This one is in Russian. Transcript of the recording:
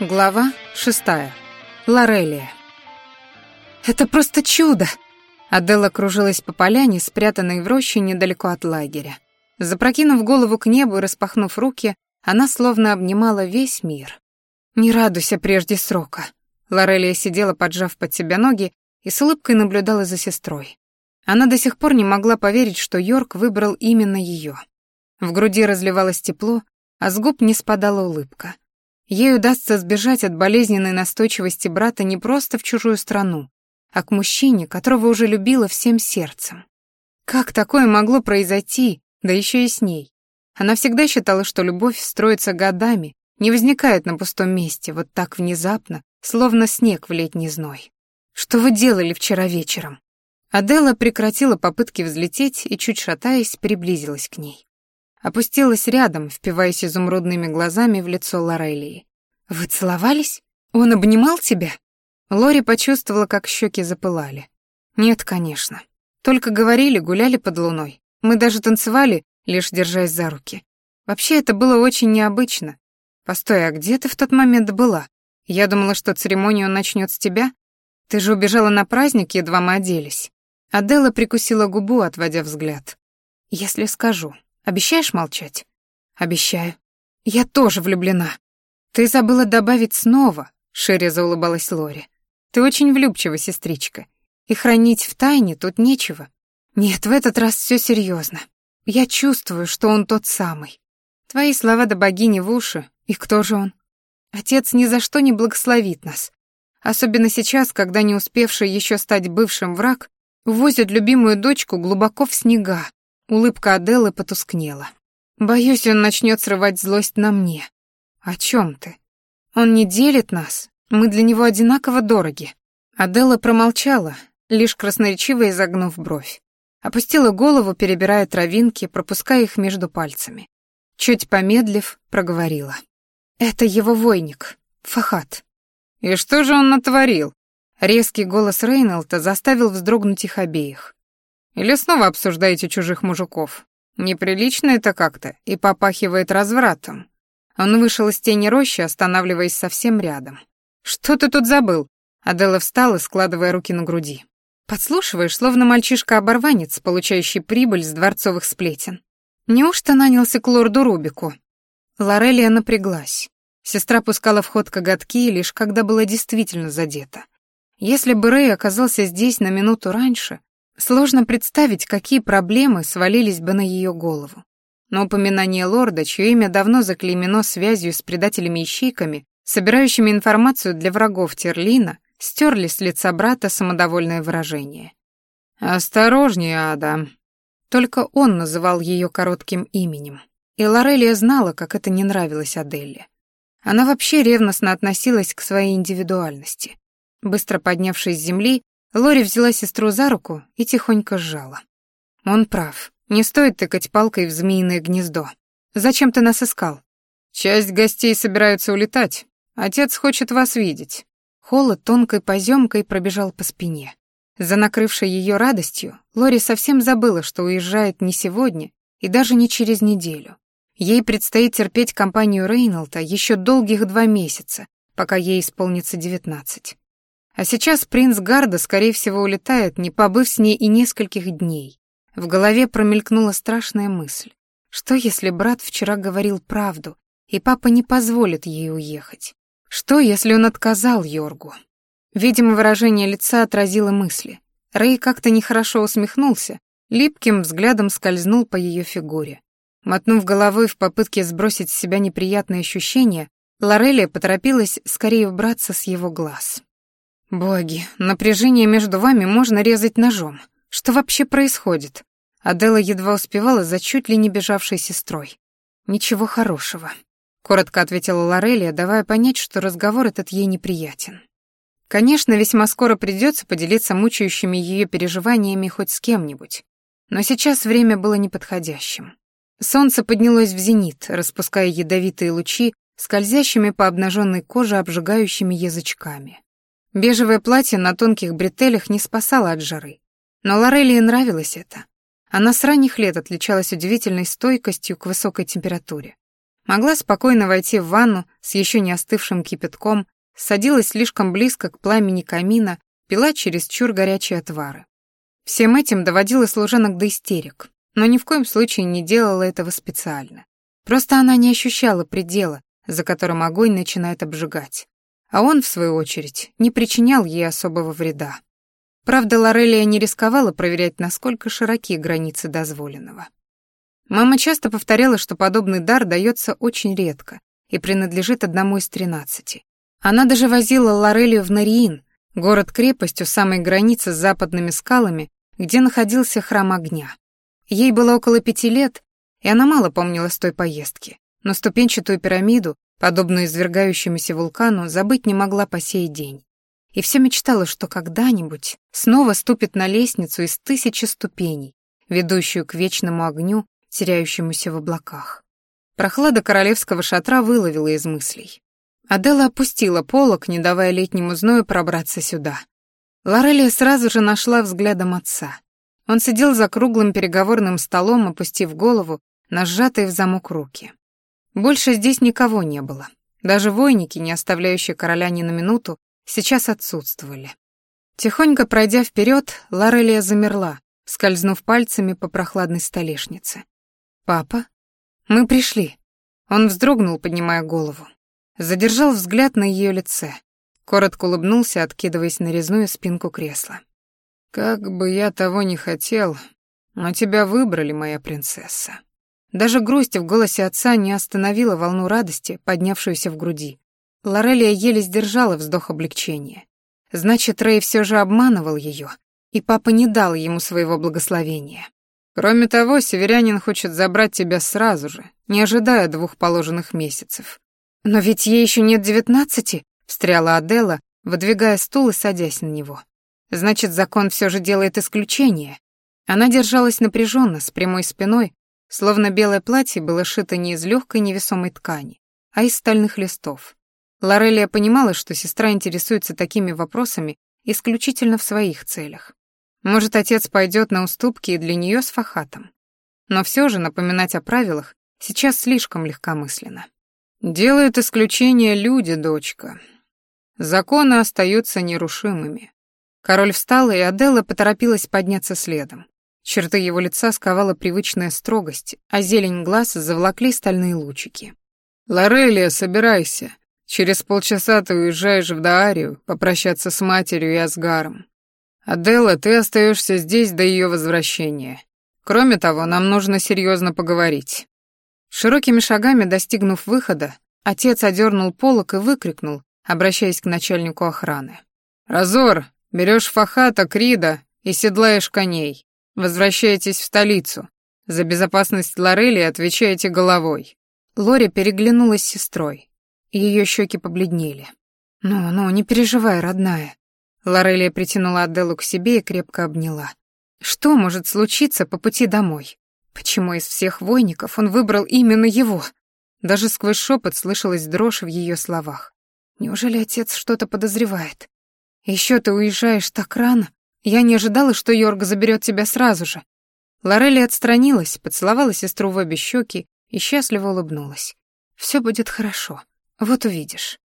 Глава шестая. Лорелия. «Это просто чудо!» Аделла кружилась по поляне, спрятанной в роще недалеко от лагеря. Запрокинув голову к небу и распахнув руки, она словно обнимала весь мир. «Не радуйся прежде срока». Лорелия сидела, поджав под себя ноги, и с улыбкой наблюдала за сестрой. Она до сих пор не могла поверить, что Йорк выбрал именно ее. В груди разливалось тепло, а с губ не спадала улыбка. Ей удастся сбежать от болезненной настойчивости брата не просто в чужую страну, а к мужчине, которого уже любила всем сердцем. Как такое могло произойти, да еще и с ней? Она всегда считала, что любовь строится годами, не возникает на пустом месте, вот так внезапно, словно снег в летний зной. «Что вы делали вчера вечером?» Адела прекратила попытки взлететь и, чуть шатаясь, приблизилась к ней. Опустилась рядом, впиваясь изумрудными глазами в лицо Лорелии. «Вы целовались? Он обнимал тебя?» Лори почувствовала, как щеки запылали. «Нет, конечно. Только говорили, гуляли под луной. Мы даже танцевали, лишь держась за руки. Вообще, это было очень необычно. Постой, а где ты в тот момент была? Я думала, что церемонию он начнет с тебя. Ты же убежала на праздник, едва мы оделись». Адела прикусила губу, отводя взгляд. «Если скажу, Обещаешь молчать? Обещаю. Я тоже влюблена. Ты забыла добавить снова, шире заулыбалась Лори. Ты очень влюбчива, сестричка. И хранить в тайне тут нечего. Нет, в этот раз все серьезно. Я чувствую, что он тот самый. Твои слова до богини в уши. И кто же он? Отец ни за что не благословит нас. Особенно сейчас, когда не успевший еще стать бывшим враг увозит любимую дочку глубоко в снега, Улыбка Аделы потускнела. «Боюсь, он начнет срывать злость на мне. О чем ты? Он не делит нас. Мы для него одинаково дороги». Адела промолчала, лишь красноречиво изогнув бровь. Опустила голову, перебирая травинки, пропуская их между пальцами. Чуть помедлив, проговорила. «Это его войник, Фахат». «И что же он натворил?» Резкий голос Рейнолта заставил вздрогнуть их обеих. Или снова обсуждаете чужих мужиков? Неприлично это как-то и попахивает развратом. Он вышел из тени рощи, останавливаясь совсем рядом. «Что ты тут забыл?» Адела встала, складывая руки на груди. «Подслушиваешь, словно мальчишка-оборванец, получающий прибыль с дворцовых сплетен. Неужто нанялся к лорду Рубику?» Лорелия напряглась. Сестра пускала в ход коготки, лишь когда была действительно задета. Если бы Рэй оказался здесь на минуту раньше, Сложно представить, какие проблемы свалились бы на ее голову. Но упоминание лорда, чье имя давно заклеймено связью с предателями-ищейками, собирающими информацию для врагов Терлина, стерли с лица брата самодовольное выражение. «Осторожнее, Ада». Только он называл ее коротким именем. И Лорелия знала, как это не нравилось Аделле. Она вообще ревностно относилась к своей индивидуальности. Быстро поднявшись с земли, Лори взяла сестру за руку и тихонько сжала. Он прав. Не стоит тыкать палкой в змеиное гнездо. Зачем ты нас искал? Часть гостей собираются улетать. Отец хочет вас видеть. Холод тонкой поземкой пробежал по спине. За накрывшей ее радостью, Лори совсем забыла, что уезжает не сегодня и даже не через неделю. Ей предстоит терпеть компанию Рейнолта еще долгих два месяца, пока ей исполнится девятнадцать. А сейчас принц Гарда, скорее всего, улетает, не побыв с ней и нескольких дней. В голове промелькнула страшная мысль. Что, если брат вчера говорил правду, и папа не позволит ей уехать? Что, если он отказал Йоргу? Видимо, выражение лица отразило мысли. Рэй как-то нехорошо усмехнулся, липким взглядом скользнул по ее фигуре. Мотнув головой в попытке сбросить с себя неприятные ощущения, Лорелия поторопилась скорее убраться с его глаз. «Боги, напряжение между вами можно резать ножом. Что вообще происходит?» Адела едва успевала за чуть ли не бежавшей сестрой. «Ничего хорошего», — коротко ответила Лорелия, давая понять, что разговор этот ей неприятен. Конечно, весьма скоро придется поделиться мучающими ее переживаниями хоть с кем-нибудь. Но сейчас время было неподходящим. Солнце поднялось в зенит, распуская ядовитые лучи, скользящими по обнаженной коже обжигающими язычками. Бежевое платье на тонких бретелях не спасало от жары. Но Лорелии нравилось это. Она с ранних лет отличалась удивительной стойкостью к высокой температуре. Могла спокойно войти в ванну с еще не остывшим кипятком, садилась слишком близко к пламени камина, пила чересчур горячие отвары. Всем этим доводила служанок до истерик, но ни в коем случае не делала этого специально. Просто она не ощущала предела, за которым огонь начинает обжигать. А он, в свою очередь, не причинял ей особого вреда. Правда, Лорелия не рисковала проверять, насколько широки границы дозволенного. Мама часто повторяла, что подобный дар дается очень редко и принадлежит одному из тринадцати. Она даже возила Лорелию в Нариин, город-крепость у самой границы с западными скалами, где находился храм огня. Ей было около пяти лет, и она мало помнила с той поездки, но ступенчатую пирамиду, подобную извергающемуся вулкану, забыть не могла по сей день. И все мечтала, что когда-нибудь снова ступит на лестницу из тысячи ступеней, ведущую к вечному огню, теряющемуся в облаках. Прохлада королевского шатра выловила из мыслей. Адела опустила полок, не давая летнему зною пробраться сюда. Лорелия сразу же нашла взглядом отца. Он сидел за круглым переговорным столом, опустив голову на сжатые в замок руки. Больше здесь никого не было. Даже войники, не оставляющие короля ни на минуту, сейчас отсутствовали. Тихонько пройдя вперед, Лорелия замерла, скользнув пальцами по прохладной столешнице. «Папа?» «Мы пришли». Он вздрогнул, поднимая голову. Задержал взгляд на ее лице. Коротко улыбнулся, откидываясь на резную спинку кресла. «Как бы я того не хотел, но тебя выбрали, моя принцесса». Даже грусть в голосе отца не остановила волну радости, поднявшуюся в груди. Лорелия еле сдержала вздох облегчения. Значит, Рэй все же обманывал ее, и папа не дал ему своего благословения. Кроме того, северянин хочет забрать тебя сразу же, не ожидая двух положенных месяцев. Но ведь ей еще нет девятнадцати, встряла Адела, выдвигая стул и садясь на него. Значит, закон все же делает исключение. Она держалась напряженно, с прямой спиной, словно белое платье было шито не из легкой невесомой ткани, а из стальных листов. Лорелия понимала, что сестра интересуется такими вопросами исключительно в своих целях. Может, отец пойдет на уступки и для нее с Фахатом. Но все же напоминать о правилах сейчас слишком легкомысленно. Делают исключение люди, дочка. Законы остаются нерушимыми. Король встал, и Аделла поторопилась подняться следом. Черты его лица сковала привычная строгость, а зелень глаз заволокли стальные лучики. «Лорелия, собирайся. Через полчаса ты уезжаешь в Даарию попрощаться с матерью и Асгаром. «Аделла, ты остаешься здесь до ее возвращения. Кроме того, нам нужно серьезно поговорить». Широкими шагами достигнув выхода, отец одернул полок и выкрикнул, обращаясь к начальнику охраны. «Разор, берешь Фахата, Крида и седлаешь коней. Возвращайтесь в столицу. За безопасность Лорели отвечаете головой». Лори переглянулась с сестрой. Ее щеки побледнели. «Ну-ну, не переживай, родная. Лорелия притянула Аделу к себе и крепко обняла. Что может случиться по пути домой? Почему из всех войников он выбрал именно его? Даже сквозь шепот слышалась дрожь в ее словах. Неужели отец что-то подозревает? Еще ты уезжаешь так рано? Я не ожидала, что Йорга заберет тебя сразу же. Лорелия отстранилась, поцеловала сестру в обе щеки и счастливо улыбнулась. Все будет хорошо. Вот увидишь.